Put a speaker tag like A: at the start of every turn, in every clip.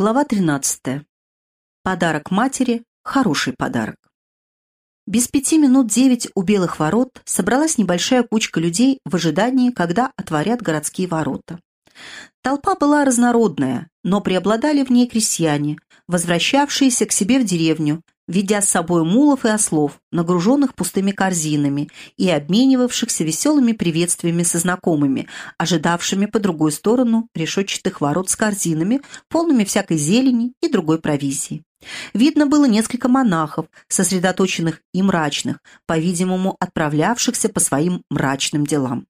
A: Глава 13. Подарок матери – хороший подарок. Без пяти минут девять у Белых ворот собралась небольшая кучка людей в ожидании, когда отворят городские ворота. Толпа была разнородная, но преобладали в ней крестьяне, возвращавшиеся к себе в деревню, ведя с собой мулов и ослов, нагруженных пустыми корзинами и обменивавшихся веселыми приветствиями со знакомыми, ожидавшими по другую сторону решетчатых ворот с корзинами, полными всякой зелени и другой провизии. Видно было несколько монахов, сосредоточенных и мрачных, по-видимому, отправлявшихся по своим мрачным делам.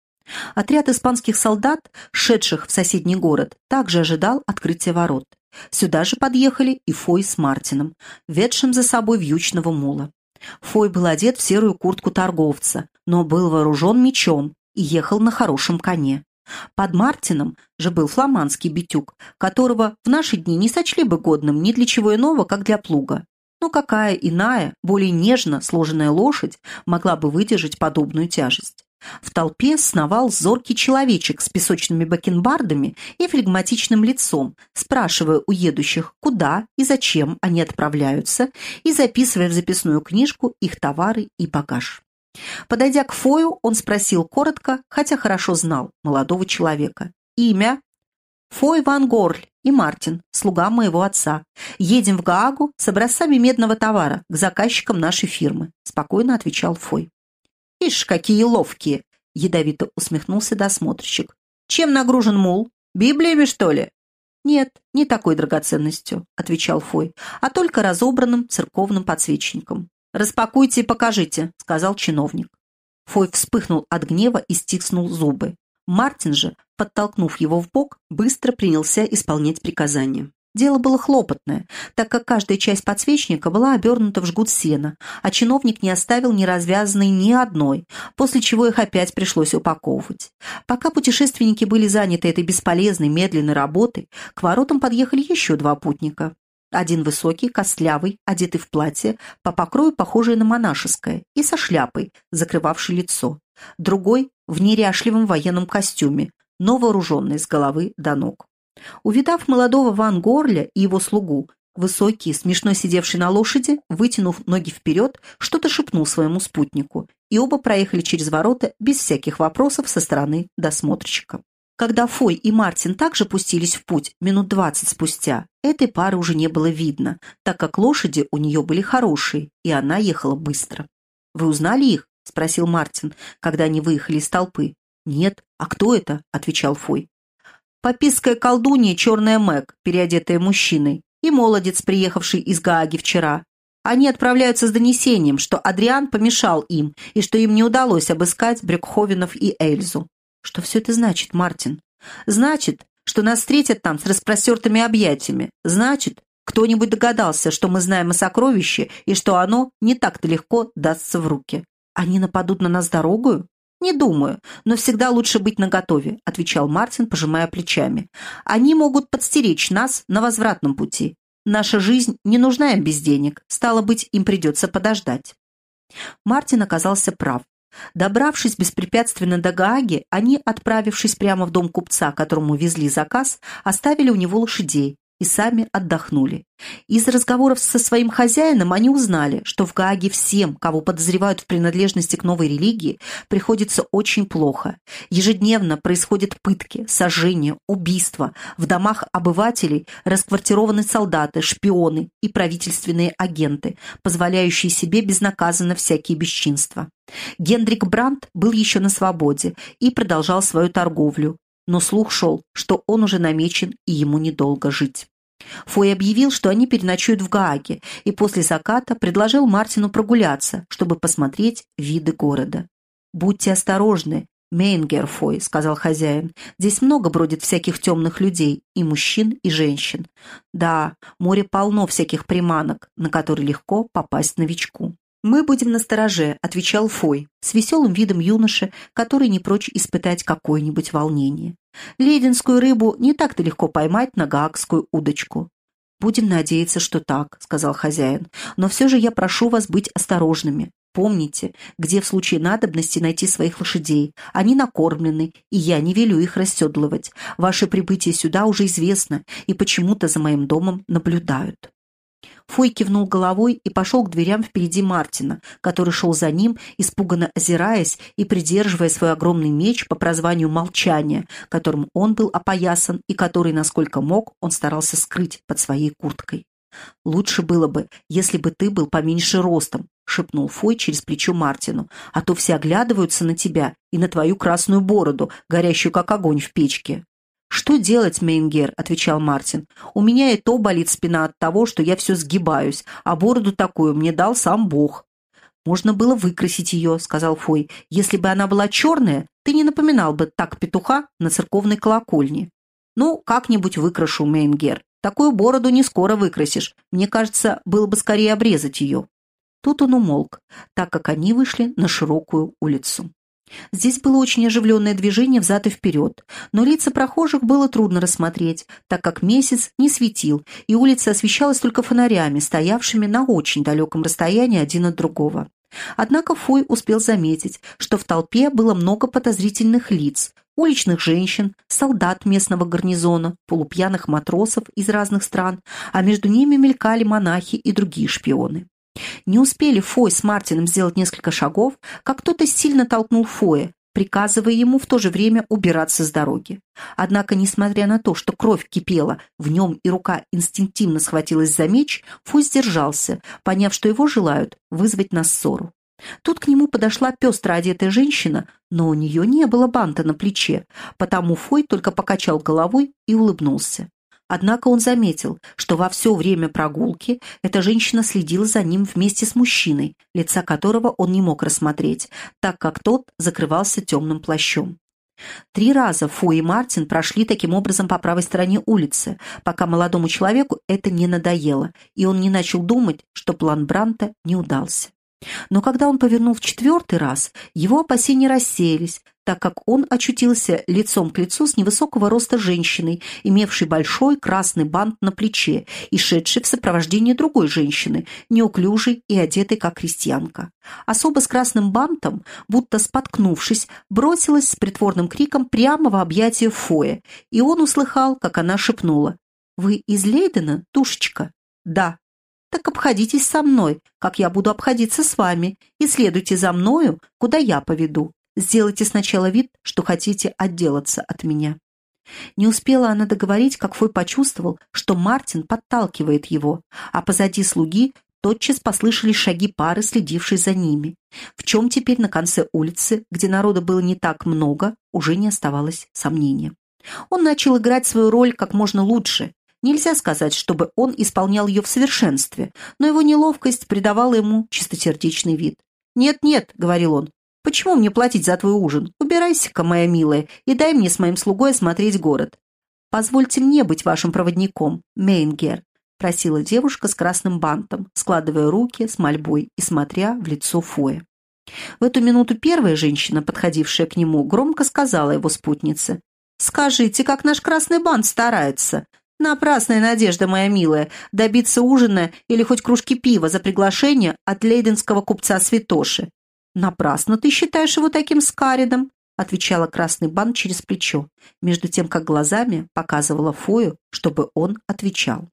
A: Отряд испанских солдат, шедших в соседний город, также ожидал открытия ворот. Сюда же подъехали и Фой с Мартином, ведшим за собой вьючного мула. Фой был одет в серую куртку торговца, но был вооружен мечом и ехал на хорошем коне. Под Мартином же был фламандский битюк, которого в наши дни не сочли бы годным ни для чего иного, как для плуга. Но какая иная, более нежно сложенная лошадь могла бы выдержать подобную тяжесть? В толпе сновал зоркий человечек с песочными бакенбардами и флегматичным лицом, спрашивая у едущих, куда и зачем они отправляются, и записывая в записную книжку их товары и багаж. Подойдя к Фою, он спросил коротко, хотя хорошо знал молодого человека. «Имя?» «Фой Ван Горль и Мартин, слуга моего отца. Едем в Гаагу с образцами медного товара к заказчикам нашей фирмы», спокойно отвечал Фой. «Ишь, какие ловкие!» — ядовито усмехнулся досмотрщик. «Чем нагружен мул? Библиями, что ли?» «Нет, не такой драгоценностью», — отвечал Фой, «а только разобранным церковным подсвечником». «Распакуйте и покажите», — сказал чиновник. Фой вспыхнул от гнева и стиснул зубы. Мартин же, подтолкнув его в бок, быстро принялся исполнять приказания. Дело было хлопотное, так как каждая часть подсвечника была обернута в жгут сена, а чиновник не оставил ни развязанной ни одной, после чего их опять пришлось упаковывать. Пока путешественники были заняты этой бесполезной, медленной работой, к воротам подъехали еще два путника. Один высокий, костлявый, одетый в платье, по покрою похожее на монашеское, и со шляпой, закрывавшей лицо. Другой в неряшливом военном костюме, но вооруженный с головы до ног. Увидав молодого Ван Горля и его слугу, высокий, смешно сидевший на лошади, вытянув ноги вперед, что-то шепнул своему спутнику, и оба проехали через ворота без всяких вопросов со стороны досмотрщика. Когда Фой и Мартин также пустились в путь минут двадцать спустя, этой пары уже не было видно, так как лошади у нее были хорошие, и она ехала быстро. «Вы узнали их?» — спросил Мартин, когда они выехали из толпы. «Нет. А кто это?» — отвечал Фой. Попиская колдунья черная Мэг, переодетая мужчиной, и молодец, приехавший из Гааги вчера. Они отправляются с донесением, что Адриан помешал им и что им не удалось обыскать Брюкховенов и Эльзу. Что все это значит, Мартин? Значит, что нас встретят там с распростертыми объятиями. Значит, кто-нибудь догадался, что мы знаем о сокровище и что оно не так-то легко дастся в руки. Они нападут на нас дорогою? «Не думаю, но всегда лучше быть наготове», — отвечал Мартин, пожимая плечами. «Они могут подстеречь нас на возвратном пути. Наша жизнь не нужна им без денег, стало быть, им придется подождать». Мартин оказался прав. Добравшись беспрепятственно до Гааги, они, отправившись прямо в дом купца, которому везли заказ, оставили у него лошадей и сами отдохнули. Из разговоров со своим хозяином они узнали, что в Гааге всем, кого подозревают в принадлежности к новой религии, приходится очень плохо. Ежедневно происходят пытки, сожжения, убийства. В домах обывателей расквартированы солдаты, шпионы и правительственные агенты, позволяющие себе безнаказанно всякие бесчинства. Гендрик Брандт был еще на свободе и продолжал свою торговлю, но слух шел, что он уже намечен и ему недолго жить. Фой объявил, что они переночуют в Гааге, и после заката предложил Мартину прогуляться, чтобы посмотреть виды города. «Будьте осторожны, Мейнгер Фой», — сказал хозяин. «Здесь много бродит всяких темных людей, и мужчин, и женщин. Да, море полно всяких приманок, на которые легко попасть новичку». «Мы будем на стороже», — отвечал Фой, с веселым видом юноши, который не прочь испытать какое-нибудь волнение. «Лединскую рыбу не так-то легко поймать на гаагскую удочку». «Будем надеяться, что так», — сказал хозяин. «Но все же я прошу вас быть осторожными. Помните, где в случае надобности найти своих лошадей. Они накормлены, и я не велю их расседлывать. Ваше прибытие сюда уже известно, и почему-то за моим домом наблюдают». Фой кивнул головой и пошел к дверям впереди Мартина, который шел за ним, испуганно озираясь и придерживая свой огромный меч по прозванию «Молчание», которым он был опоясан и который, насколько мог, он старался скрыть под своей курткой. «Лучше было бы, если бы ты был поменьше ростом», — шепнул Фой через плечо Мартину, «а то все оглядываются на тебя и на твою красную бороду, горящую как огонь в печке». «Что делать, Мейнгер?» — отвечал Мартин. «У меня и то болит спина от того, что я все сгибаюсь, а бороду такую мне дал сам Бог». «Можно было выкрасить ее», — сказал Фой. «Если бы она была черная, ты не напоминал бы так петуха на церковной колокольне». «Ну, как-нибудь выкрашу, Мейнгер. Такую бороду не скоро выкрасишь. Мне кажется, было бы скорее обрезать ее». Тут он умолк, так как они вышли на широкую улицу. Здесь было очень оживленное движение взад и вперед, но лица прохожих было трудно рассмотреть, так как месяц не светил, и улица освещалась только фонарями, стоявшими на очень далеком расстоянии один от другого. Однако Фой успел заметить, что в толпе было много подозрительных лиц, уличных женщин, солдат местного гарнизона, полупьяных матросов из разных стран, а между ними мелькали монахи и другие шпионы. Не успели Фой с Мартином сделать несколько шагов, как кто-то сильно толкнул Фоя, приказывая ему в то же время убираться с дороги. Однако, несмотря на то, что кровь кипела в нем и рука инстинктивно схватилась за меч, Фой сдержался, поняв, что его желают вызвать на ссору. Тут к нему подошла пестро одетая женщина, но у нее не было банта на плече, потому Фой только покачал головой и улыбнулся. Однако он заметил, что во все время прогулки эта женщина следила за ним вместе с мужчиной, лица которого он не мог рассмотреть, так как тот закрывался темным плащом. Три раза Фу и Мартин прошли таким образом по правой стороне улицы, пока молодому человеку это не надоело, и он не начал думать, что план Бранта не удался. Но когда он повернул в четвертый раз, его опасения рассеялись, так как он очутился лицом к лицу с невысокого роста женщиной, имевшей большой красный бант на плече и шедшей в сопровождении другой женщины, неуклюжей и одетой как крестьянка. Особо с красным бантом, будто споткнувшись, бросилась с притворным криком прямо в объятия Фоя, и он услыхал, как она шепнула. «Вы из Лейдена, душечка?» «Да», так обходитесь со мной, как я буду обходиться с вами, и следуйте за мною, куда я поведу. Сделайте сначала вид, что хотите отделаться от меня». Не успела она договорить, как Фой почувствовал, что Мартин подталкивает его, а позади слуги тотчас послышались шаги пары, следившей за ними. В чем теперь на конце улицы, где народа было не так много, уже не оставалось сомнения. Он начал играть свою роль как можно лучше, Нельзя сказать, чтобы он исполнял ее в совершенстве, но его неловкость придавала ему чистосердечный вид. «Нет-нет», — говорил он, — «почему мне платить за твой ужин? Убирайся-ка, моя милая, и дай мне с моим слугой осмотреть город». «Позвольте мне быть вашим проводником, Мейнгер», — просила девушка с красным бантом, складывая руки с мольбой и смотря в лицо Фоя. В эту минуту первая женщина, подходившая к нему, громко сказала его спутнице. «Скажите, как наш красный бант старается? Напрасная надежда, моя милая, добиться ужина или хоть кружки пива за приглашение от лейденского купца Святоши. Напрасно ты считаешь его таким скаридом, отвечала красный бан через плечо, между тем, как глазами показывала Фою, чтобы он отвечал.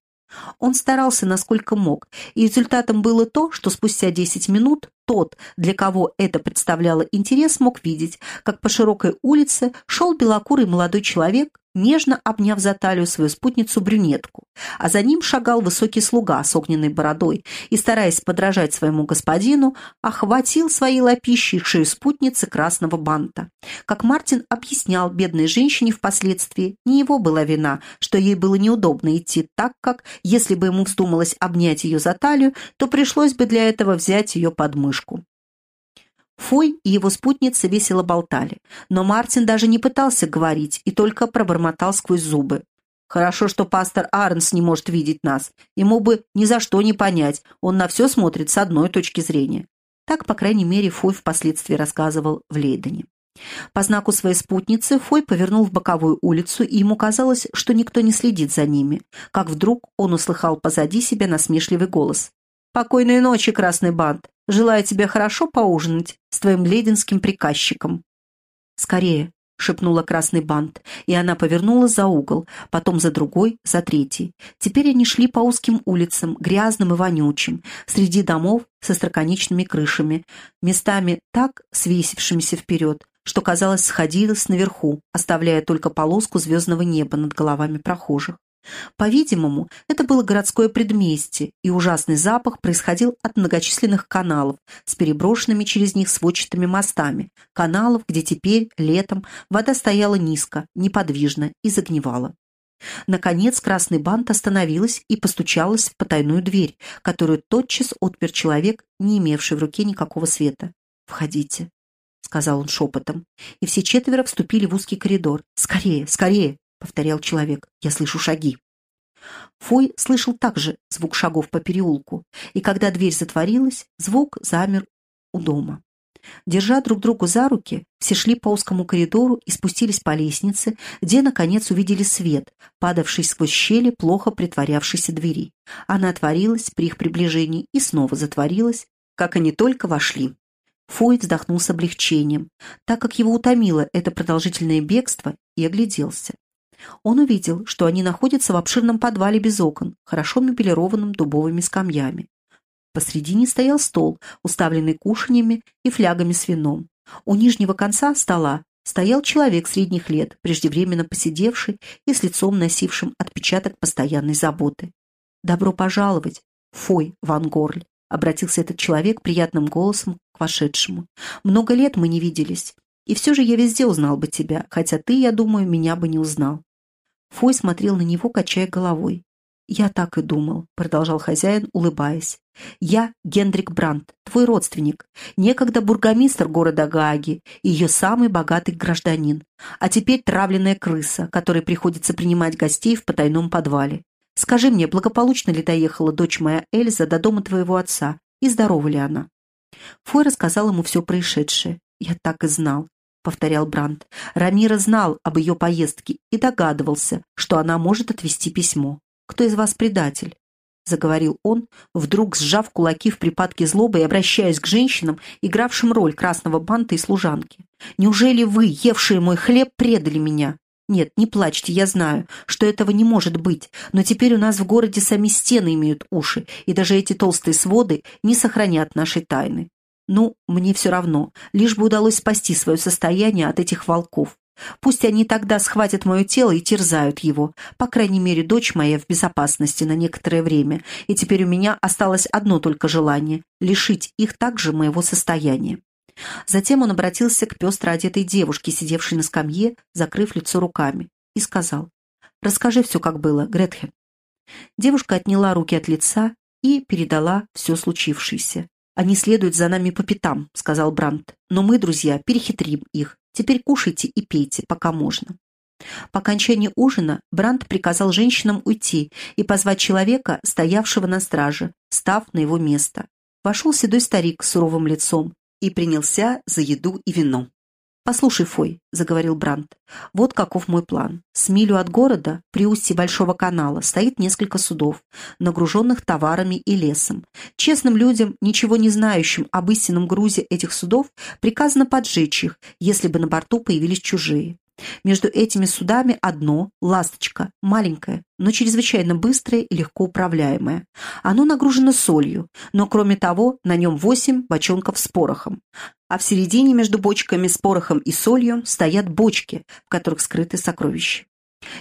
A: Он старался насколько мог, и результатом было то, что спустя десять минут тот, для кого это представляло интерес, мог видеть, как по широкой улице шел белокурый молодой человек нежно обняв за талию свою спутницу-брюнетку, а за ним шагал высокий слуга с огненной бородой и, стараясь подражать своему господину, охватил своей лапищей шею спутницы красного банта. Как Мартин объяснял бедной женщине впоследствии, не его была вина, что ей было неудобно идти так, как, если бы ему вздумалось обнять ее за талию, то пришлось бы для этого взять ее под мышку. Фой и его спутница весело болтали, но Мартин даже не пытался говорить и только пробормотал сквозь зубы. «Хорошо, что пастор Арнс не может видеть нас. Ему бы ни за что не понять, он на все смотрит с одной точки зрения». Так, по крайней мере, Фой впоследствии рассказывал в Лейдене. По знаку своей спутницы Фой повернул в боковую улицу, и ему казалось, что никто не следит за ними, как вдруг он услыхал позади себя насмешливый голос. «Покойной ночи, красный бант! Желаю тебе хорошо поужинать с твоим лединским приказчиком». «Скорее», — шепнула красный бант, и она повернула за угол, потом за другой, за третий. Теперь они шли по узким улицам, грязным и вонючим, среди домов со строконечными крышами, местами так свесившимися вперед, что, казалось, сходилось наверху, оставляя только полоску звездного неба над головами прохожих. По-видимому, это было городское предместье, и ужасный запах происходил от многочисленных каналов с переброшенными через них сводчатыми мостами, каналов, где теперь, летом, вода стояла низко, неподвижно и загнивала. Наконец красный бант остановилась и постучалась в потайную дверь, которую тотчас отпер человек, не имевший в руке никакого света. «Входите», — сказал он шепотом, и все четверо вступили в узкий коридор. «Скорее, скорее!» — повторял человек. «Я слышу шаги». Фой слышал также звук шагов по переулку, и когда дверь затворилась, звук замер у дома. Держа друг другу за руки, все шли по узкому коридору и спустились по лестнице, где, наконец, увидели свет, падавший сквозь щели плохо притворявшейся двери. Она отворилась при их приближении и снова затворилась, как они только вошли. Фой вздохнул с облегчением, так как его утомило это продолжительное бегство, и огляделся. Он увидел, что они находятся в обширном подвале без окон, хорошо мебелированном дубовыми скамьями. Посредине стоял стол, уставленный кушаньями и флягами с вином. У нижнего конца стола стоял человек средних лет, преждевременно посидевший и с лицом носившим отпечаток постоянной заботы. «Добро пожаловать, Фой Ван Горль», — обратился этот человек приятным голосом к вошедшему. «Много лет мы не виделись, и все же я везде узнал бы тебя, хотя ты, я думаю, меня бы не узнал. Фой смотрел на него, качая головой. «Я так и думал», — продолжал хозяин, улыбаясь. «Я Гендрик Брандт, твой родственник, некогда бургомистр города Гааги и ее самый богатый гражданин, а теперь травленная крыса, которой приходится принимать гостей в потайном подвале. Скажи мне, благополучно ли доехала дочь моя Эльза до дома твоего отца, и здорова ли она?» Фой рассказал ему все происшедшее. «Я так и знал повторял Брандт. Рамира знал об ее поездке и догадывался, что она может отвезти письмо. «Кто из вас предатель?» — заговорил он, вдруг сжав кулаки в припадке злобы и обращаясь к женщинам, игравшим роль красного банта и служанки. «Неужели вы, евшие мой хлеб, предали меня? Нет, не плачьте, я знаю, что этого не может быть, но теперь у нас в городе сами стены имеют уши, и даже эти толстые своды не сохранят нашей тайны. Ну, мне все равно, лишь бы удалось спасти свое состояние от этих волков. Пусть они тогда схватят мое тело и терзают его. По крайней мере, дочь моя в безопасности на некоторое время, и теперь у меня осталось одно только желание — лишить их также моего состояния. Затем он обратился к пестро одетой девушке, сидевшей на скамье, закрыв лицо руками, и сказал, «Расскажи все, как было, Гретхен». Девушка отняла руки от лица и передала все случившееся. «Они следуют за нами по пятам», — сказал Брандт. «Но мы, друзья, перехитрим их. Теперь кушайте и пейте, пока можно». По окончании ужина Брандт приказал женщинам уйти и позвать человека, стоявшего на страже, став на его место. Вошел седой старик с суровым лицом и принялся за еду и вино. «Послушай, Фой», — заговорил Брандт, — «вот каков мой план. С милю от города, при устье Большого канала, стоит несколько судов, нагруженных товарами и лесом. Честным людям, ничего не знающим об истинном грузе этих судов, приказано поджечь их, если бы на борту появились чужие. Между этими судами одно – «Ласточка», маленькое, но чрезвычайно быстрое и легко управляемое. Оно нагружено солью, но кроме того на нем восемь бочонков с порохом. А в середине между бочками с порохом и солью стоят бочки, в которых скрыты сокровища.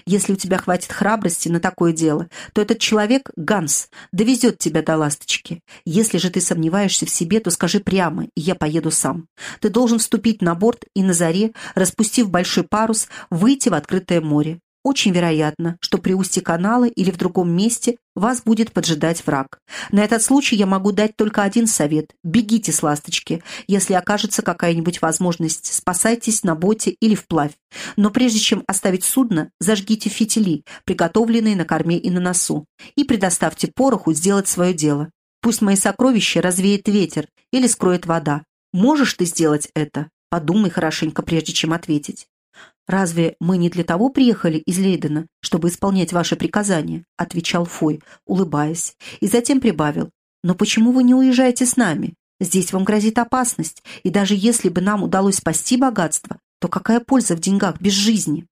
A: Если у тебя хватит храбрости на такое дело, то этот человек, Ганс, довезет тебя до ласточки. Если же ты сомневаешься в себе, то скажи прямо, и я поеду сам. Ты должен вступить на борт и на заре, распустив большой парус, выйти в открытое море. Очень вероятно, что при устье канала или в другом месте вас будет поджидать враг. На этот случай я могу дать только один совет. Бегите с ласточки. Если окажется какая-нибудь возможность, спасайтесь на боте или вплавь. Но прежде чем оставить судно, зажгите фитили, приготовленные на корме и на носу, и предоставьте пороху сделать свое дело. Пусть мои сокровища развеет ветер или скроет вода. Можешь ты сделать это? Подумай хорошенько, прежде чем ответить. «Разве мы не для того приехали из Лейдена, чтобы исполнять ваши приказания?» — отвечал Фой, улыбаясь, и затем прибавил. «Но почему вы не уезжаете с нами? Здесь вам грозит опасность, и даже если бы нам удалось спасти богатство, то какая польза в деньгах без жизни?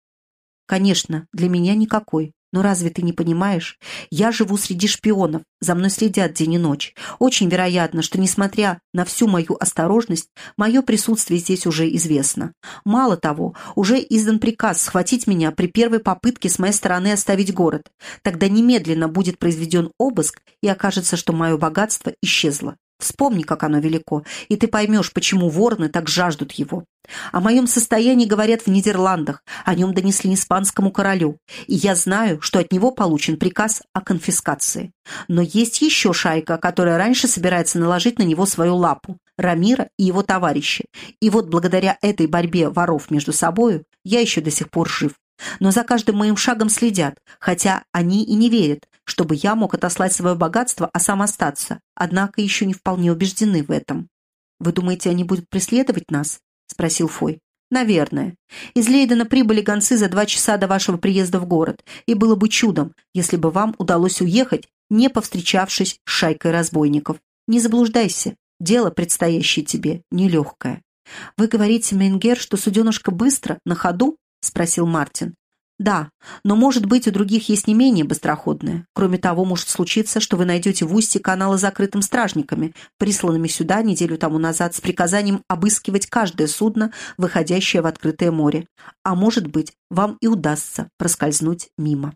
A: Конечно, для меня никакой. Но разве ты не понимаешь? Я живу среди шпионов, за мной следят день и ночь. Очень вероятно, что, несмотря на всю мою осторожность, мое присутствие здесь уже известно. Мало того, уже издан приказ схватить меня при первой попытке с моей стороны оставить город. Тогда немедленно будет произведен обыск, и окажется, что мое богатство исчезло. Вспомни, как оно велико, и ты поймешь, почему вороны так жаждут его. О моем состоянии говорят в Нидерландах, о нем донесли испанскому королю, и я знаю, что от него получен приказ о конфискации. Но есть еще шайка, которая раньше собирается наложить на него свою лапу, Рамира и его товарищи. И вот благодаря этой борьбе воров между собою я еще до сих пор жив. Но за каждым моим шагом следят, хотя они и не верят, чтобы я мог отослать свое богатство, а сам остаться, однако еще не вполне убеждены в этом. «Вы думаете, они будут преследовать нас?» — спросил Фой. «Наверное. Из Лейдена прибыли гонцы за два часа до вашего приезда в город, и было бы чудом, если бы вам удалось уехать, не повстречавшись с шайкой разбойников. Не заблуждайся, дело, предстоящее тебе, нелегкое». «Вы говорите, Менгер, что суденышко быстро, на ходу?» — спросил Мартин. «Да, но, может быть, у других есть не менее быстроходное. Кроме того, может случиться, что вы найдете в устье канала закрытым стражниками, присланными сюда неделю тому назад с приказанием обыскивать каждое судно, выходящее в открытое море. А может быть, вам и удастся проскользнуть мимо».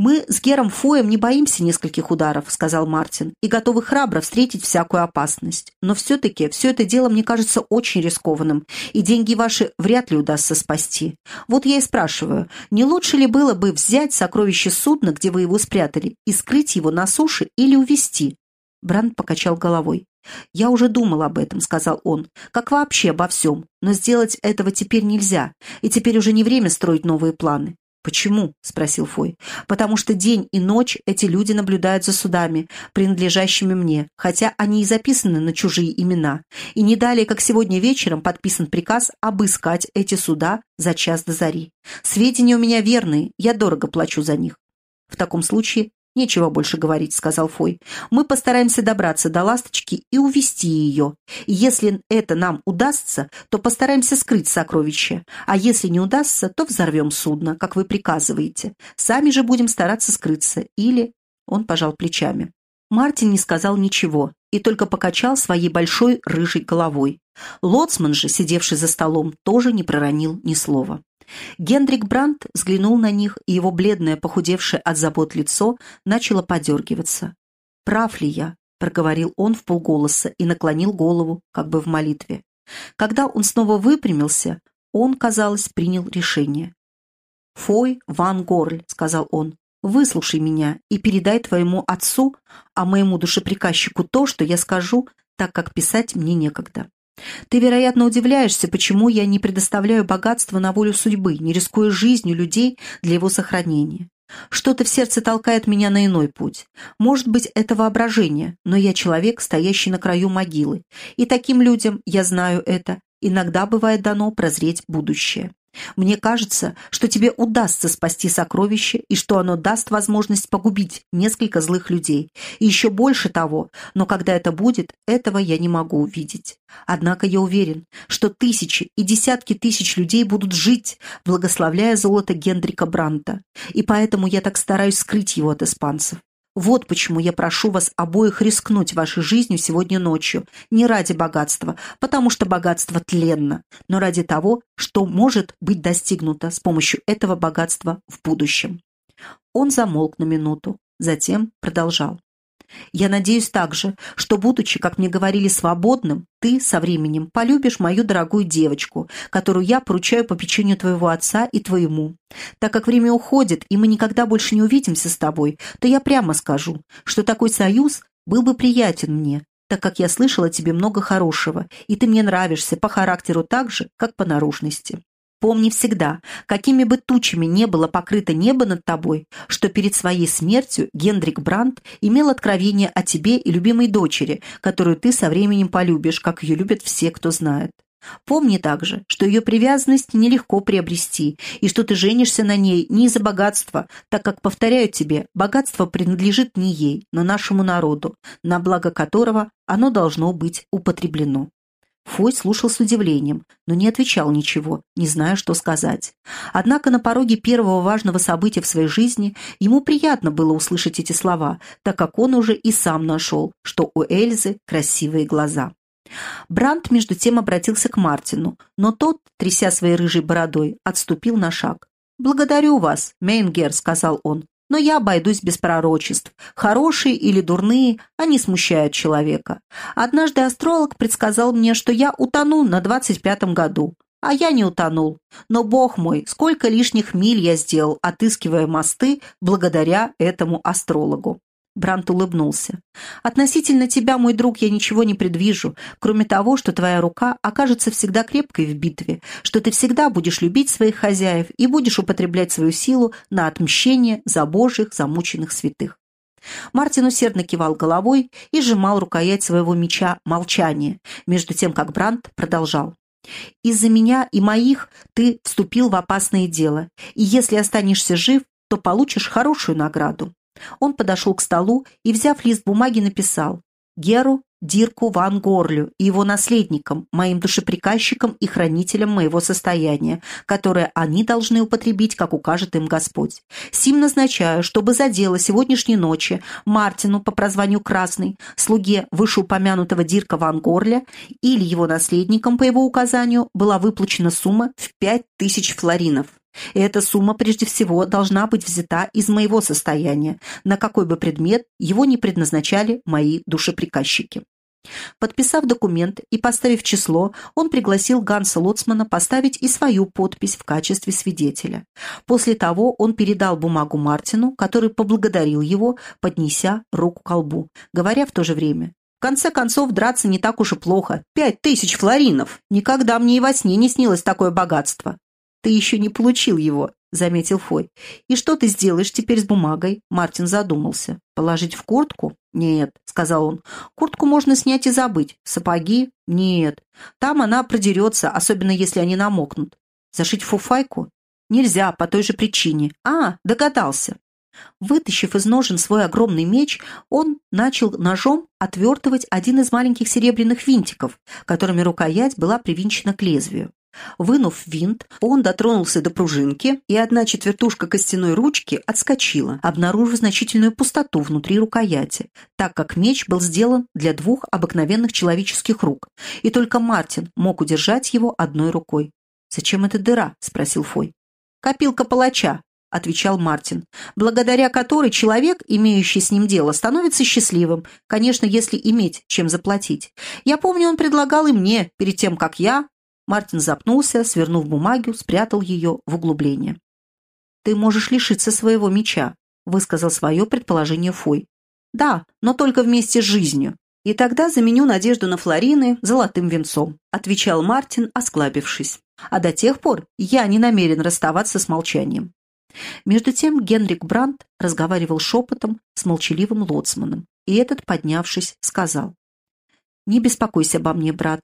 A: «Мы с Гером Фоем не боимся нескольких ударов», — сказал Мартин, «и готовы храбро встретить всякую опасность. Но все-таки все это дело мне кажется очень рискованным, и деньги ваши вряд ли удастся спасти. Вот я и спрашиваю, не лучше ли было бы взять сокровище судна, где вы его спрятали, и скрыть его на суше или увезти?» Бранд покачал головой. «Я уже думал об этом», — сказал он, — «как вообще обо всем, но сделать этого теперь нельзя, и теперь уже не время строить новые планы. «Почему?» — спросил Фой. «Потому что день и ночь эти люди наблюдают за судами, принадлежащими мне, хотя они и записаны на чужие имена. И не далее, как сегодня вечером, подписан приказ обыскать эти суда за час до зари. Сведения у меня верные, я дорого плачу за них. В таком случае «Нечего больше говорить», — сказал Фой. «Мы постараемся добраться до ласточки и увести ее. Если это нам удастся, то постараемся скрыть сокровище. А если не удастся, то взорвем судно, как вы приказываете. Сами же будем стараться скрыться. Или...» Он пожал плечами. Мартин не сказал ничего и только покачал своей большой рыжей головой. Лоцман же, сидевший за столом, тоже не проронил ни слова. Гендрик Брандт взглянул на них, и его бледное, похудевшее от забот лицо начало подергиваться. «Прав ли я?» — проговорил он в полголоса и наклонил голову, как бы в молитве. Когда он снова выпрямился, он, казалось, принял решение. «Фой Ван Горль», — сказал он, — «выслушай меня и передай твоему отцу, а моему душеприказчику то, что я скажу, так как писать мне некогда. Ты, вероятно, удивляешься, почему я не предоставляю богатство на волю судьбы, не рискуя жизнью людей для его сохранения. Что-то в сердце толкает меня на иной путь. Может быть, это воображение, но я человек, стоящий на краю могилы. И таким людям, я знаю это, иногда бывает дано прозреть будущее. Мне кажется, что тебе удастся спасти сокровище и что оно даст возможность погубить несколько злых людей. И еще больше того, но когда это будет, этого я не могу увидеть. Однако я уверен, что тысячи и десятки тысяч людей будут жить, благословляя золото Гендрика Бранта. И поэтому я так стараюсь скрыть его от испанцев. Вот почему я прошу вас обоих рискнуть вашей жизнью сегодня ночью. Не ради богатства, потому что богатство тленно, но ради того, что может быть достигнуто с помощью этого богатства в будущем. Он замолк на минуту, затем продолжал. Я надеюсь также, что, будучи, как мне говорили, свободным, ты со временем полюбишь мою дорогую девочку, которую я поручаю по печенью твоего отца и твоему. Так как время уходит, и мы никогда больше не увидимся с тобой, то я прямо скажу, что такой союз был бы приятен мне, так как я слышала тебе много хорошего, и ты мне нравишься по характеру так же, как по наружности. Помни всегда, какими бы тучами не было покрыто небо над тобой, что перед своей смертью Гендрик Брандт имел откровение о тебе и любимой дочери, которую ты со временем полюбишь, как ее любят все, кто знает. Помни также, что ее привязанность нелегко приобрести, и что ты женишься на ней не из-за богатства, так как, повторяю тебе, богатство принадлежит не ей, но нашему народу, на благо которого оно должно быть употреблено. Фой слушал с удивлением, но не отвечал ничего, не зная, что сказать. Однако на пороге первого важного события в своей жизни ему приятно было услышать эти слова, так как он уже и сам нашел, что у Эльзы красивые глаза. Брандт между тем обратился к Мартину, но тот, тряся своей рыжей бородой, отступил на шаг. «Благодарю вас, Мейнгер», — сказал он, но я обойдусь без пророчеств. Хорошие или дурные, они смущают человека. Однажды астролог предсказал мне, что я утону на двадцать пятом году. А я не утонул. Но, бог мой, сколько лишних миль я сделал, отыскивая мосты благодаря этому астрологу. Брант улыбнулся. «Относительно тебя, мой друг, я ничего не предвижу, кроме того, что твоя рука окажется всегда крепкой в битве, что ты всегда будешь любить своих хозяев и будешь употреблять свою силу на отмщение за божьих замученных святых». Мартин усердно кивал головой и сжимал рукоять своего меча молчание, между тем, как Брант продолжал. «Из-за меня и моих ты вступил в опасное дело, и если останешься жив, то получишь хорошую награду. Он подошел к столу и, взяв лист бумаги, написал «Геру Дирку Ван Горлю и его наследникам, моим душеприказчикам и хранителям моего состояния, которое они должны употребить, как укажет им Господь. Сим назначаю, чтобы за дело сегодняшней ночи Мартину по прозванию Красный, слуге вышеупомянутого Дирка Ван Горля или его наследникам по его указанию была выплачена сумма в пять тысяч флоринов. Эта сумма прежде всего должна быть взята из моего состояния, на какой бы предмет его не предназначали мои душеприказчики. Подписав документ и поставив число, он пригласил Ганса Лоцмана поставить и свою подпись в качестве свидетеля. После того он передал бумагу Мартину, который поблагодарил его, поднеся руку к колбу, говоря в то же время в конце концов, драться не так уж и плохо. Пять тысяч флоринов! Никогда мне и во сне не снилось такое богатство. «Ты еще не получил его», — заметил Фой. «И что ты сделаешь теперь с бумагой?» Мартин задумался. «Положить в куртку?» «Нет», — сказал он. «Куртку можно снять и забыть. Сапоги?» «Нет. Там она продерется, особенно если они намокнут. Зашить фуфайку?» «Нельзя, по той же причине». «А, догадался». Вытащив из ножен свой огромный меч, он начал ножом отвертывать один из маленьких серебряных винтиков, которыми рукоять была привинчена к лезвию. Вынув винт, он дотронулся до пружинки, и одна четвертушка костяной ручки отскочила, обнаружив значительную пустоту внутри рукояти, так как меч был сделан для двух обыкновенных человеческих рук, и только Мартин мог удержать его одной рукой. «Зачем эта дыра?» – спросил Фой. «Копилка палача», — отвечал Мартин, благодаря которой человек, имеющий с ним дело, становится счастливым, конечно, если иметь чем заплатить. Я помню, он предлагал и мне, перед тем, как я, Мартин запнулся, свернув бумагу, спрятал ее в углубление. «Ты можешь лишиться своего меча», — высказал свое предположение Фой. «Да, но только вместе с жизнью. И тогда заменю надежду на Флорины золотым венцом», — отвечал Мартин, осклабившись. «А до тех пор я не намерен расставаться с молчанием». Между тем Генрик Брандт разговаривал шепотом с молчаливым лоцманом, и этот, поднявшись, сказал, «Не беспокойся обо мне, брат.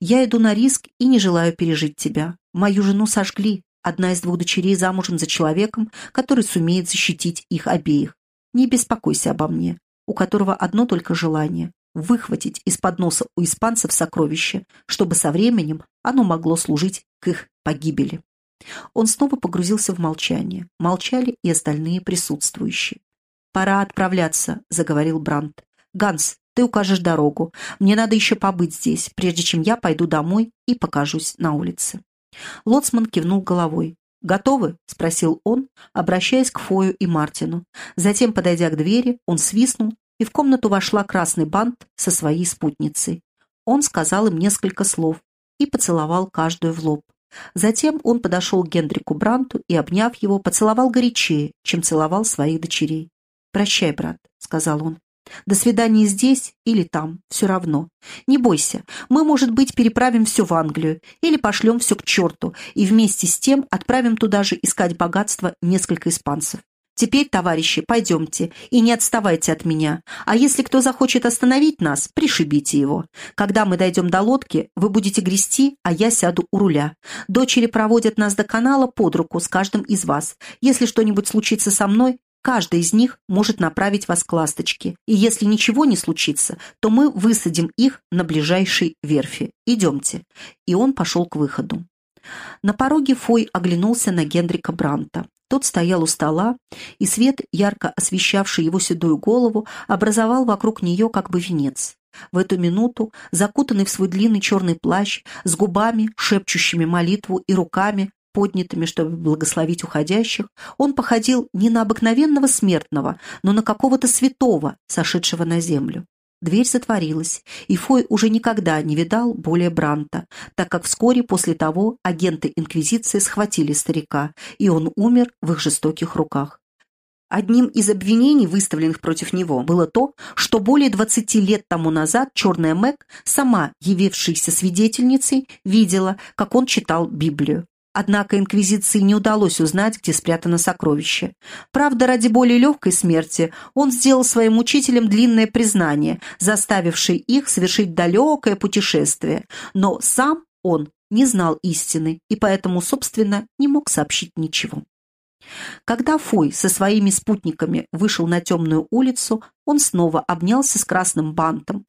A: Я иду на риск и не желаю пережить тебя. Мою жену сожгли. Одна из двух дочерей замужем за человеком, который сумеет защитить их обеих. Не беспокойся обо мне, у которого одно только желание – выхватить из-под носа у испанцев сокровище, чтобы со временем оно могло служить к их погибели. Он снова погрузился в молчание. Молчали и остальные присутствующие. «Пора отправляться», — заговорил Брандт. «Ганс, ты укажешь дорогу. Мне надо еще побыть здесь, прежде чем я пойду домой и покажусь на улице». Лоцман кивнул головой. «Готовы?» – спросил он, обращаясь к Фою и Мартину. Затем, подойдя к двери, он свистнул, и в комнату вошла красный бант со своей спутницей. Он сказал им несколько слов и поцеловал каждую в лоб. Затем он подошел к Гендрику Бранту и, обняв его, поцеловал горячее, чем целовал своих дочерей. «Прощай, брат», — сказал он. До свидания здесь или там, все равно. Не бойся, мы, может быть, переправим все в Англию или пошлем все к черту и вместе с тем отправим туда же искать богатство несколько испанцев. Теперь, товарищи, пойдемте и не отставайте от меня. А если кто захочет остановить нас, пришибите его. Когда мы дойдем до лодки, вы будете грести, а я сяду у руля. Дочери проводят нас до канала под руку с каждым из вас. Если что-нибудь случится со мной, каждый из них может направить вас к ласточке. И если ничего не случится, то мы высадим их на ближайшей верфи. Идемте». И он пошел к выходу. На пороге Фой оглянулся на Генрика Бранта. Тот стоял у стола, и свет, ярко освещавший его седую голову, образовал вокруг нее как бы венец. В эту минуту, закутанный в свой длинный черный плащ, с губами, шепчущими молитву и руками, поднятыми, чтобы благословить уходящих, он походил не на обыкновенного смертного, но на какого-то святого, сошедшего на землю. Дверь затворилась, и Фой уже никогда не видал более Бранта, так как вскоре после того агенты Инквизиции схватили старика, и он умер в их жестоких руках. Одним из обвинений, выставленных против него, было то, что более 20 лет тому назад черная Мэг, сама явившаяся свидетельницей, видела, как он читал Библию. Однако Инквизиции не удалось узнать, где спрятано сокровище. Правда, ради более легкой смерти он сделал своим учителям длинное признание, заставившее их совершить далекое путешествие. Но сам он не знал истины и поэтому, собственно, не мог сообщить ничего. Когда Фой со своими спутниками вышел на темную улицу, он снова обнялся с красным бантом,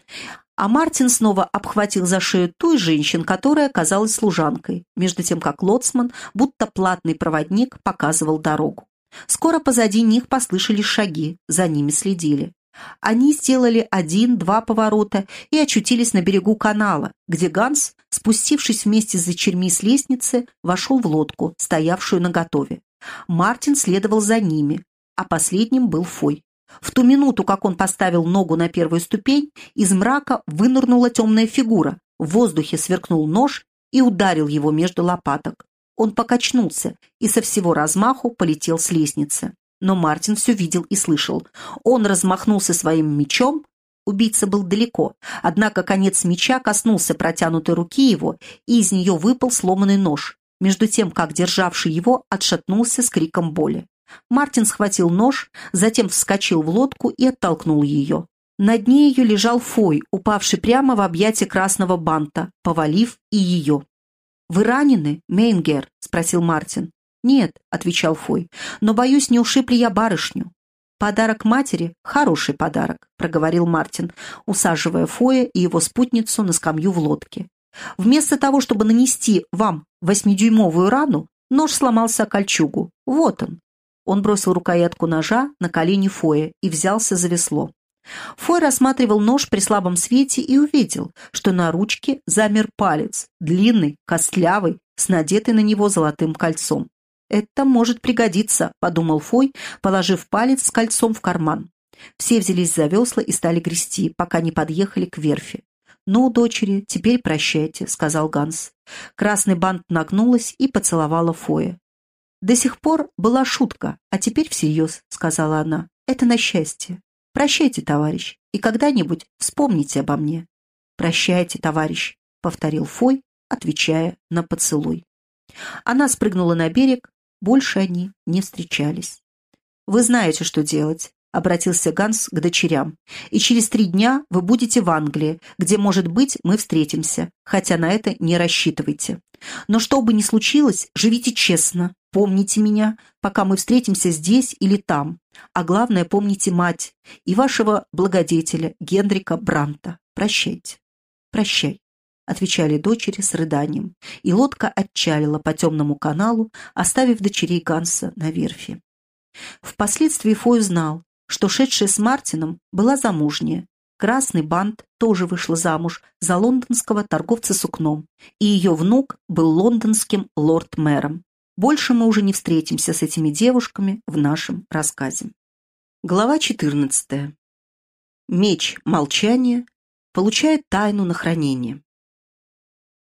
A: а Мартин снова обхватил за шею той женщин, которая оказалась служанкой, между тем как Лоцман, будто платный проводник, показывал дорогу. Скоро позади них послышались шаги, за ними следили. Они сделали один-два поворота и очутились на берегу канала, где Ганс, спустившись вместе с дочерьми с лестницы, вошел в лодку, стоявшую наготове. Мартин следовал за ними, а последним был Фой. В ту минуту, как он поставил ногу на первую ступень, из мрака вынырнула темная фигура, в воздухе сверкнул нож и ударил его между лопаток. Он покачнулся и со всего размаху полетел с лестницы. Но Мартин все видел и слышал. Он размахнулся своим мечом, убийца был далеко, однако конец меча коснулся протянутой руки его, и из нее выпал сломанный нож, между тем, как державший его отшатнулся с криком боли. Мартин схватил нож, затем вскочил в лодку и оттолкнул ее. На дне ее лежал Фой, упавший прямо в объятия красного банта, повалив и ее. «Вы ранены, Мейнгер?» — спросил Мартин. «Нет», — отвечал Фой, — «но, боюсь, не ушиб ли я барышню?» «Подарок матери — хороший подарок», — проговорил Мартин, усаживая Фоя и его спутницу на скамью в лодке. «Вместо того, чтобы нанести вам восьмидюймовую рану, нож сломался о кольчугу. Вот он». Он бросил рукоятку ножа на колени Фоя и взялся за весло. Фой рассматривал нож при слабом свете и увидел, что на ручке замер палец, длинный, костлявый, с надетой на него золотым кольцом. «Это может пригодиться», — подумал Фой, положив палец с кольцом в карман. Все взялись за весла и стали грести, пока не подъехали к верфи. «Ну, дочери, теперь прощайте», — сказал Ганс. Красный бант нагнулась и поцеловала Фоя. «До сих пор была шутка, а теперь всерьез», — сказала она. «Это на счастье. Прощайте, товарищ, и когда-нибудь вспомните обо мне». «Прощайте, товарищ», — повторил Фой, отвечая на поцелуй. Она спрыгнула на берег, больше они не встречались. «Вы знаете, что делать», — обратился Ганс к дочерям. «И через три дня вы будете в Англии, где, может быть, мы встретимся, хотя на это не рассчитывайте. Но что бы ни случилось, живите честно, Помните меня, пока мы встретимся здесь или там. А главное, помните мать и вашего благодетеля Генрика Бранта. Прощайте. Прощай, отвечали дочери с рыданием, и лодка отчалила по темному каналу, оставив дочерей Ганса на верфи. Впоследствии Фой узнал, что шедшая с Мартином была замужняя. Красный бант тоже вышла замуж за лондонского торговца сукном, и ее внук был лондонским лорд-мэром. Больше мы уже не встретимся с этими девушками в нашем рассказе. Глава 14. Меч молчания получает тайну на хранение.